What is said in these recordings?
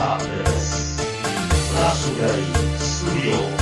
サーです。ラスベリースリオ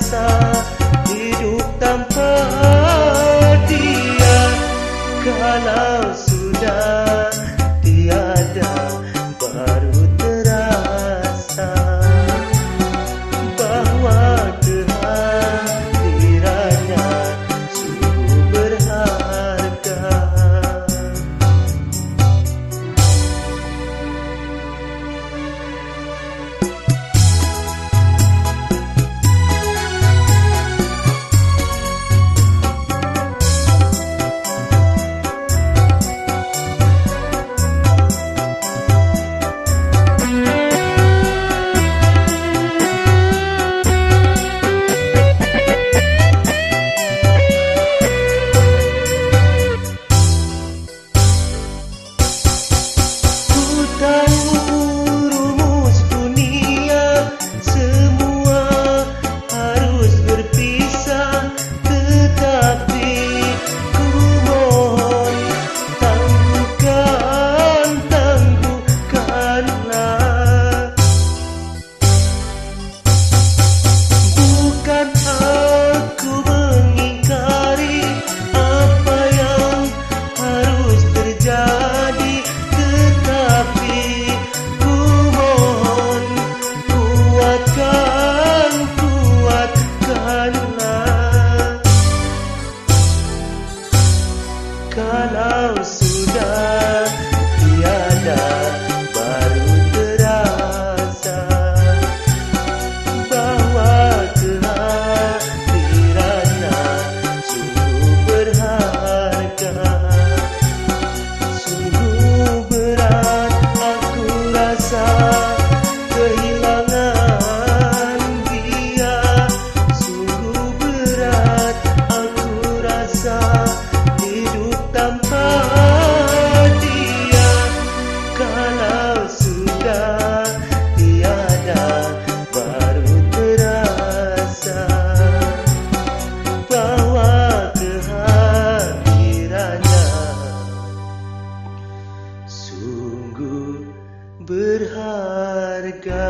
sa berharga.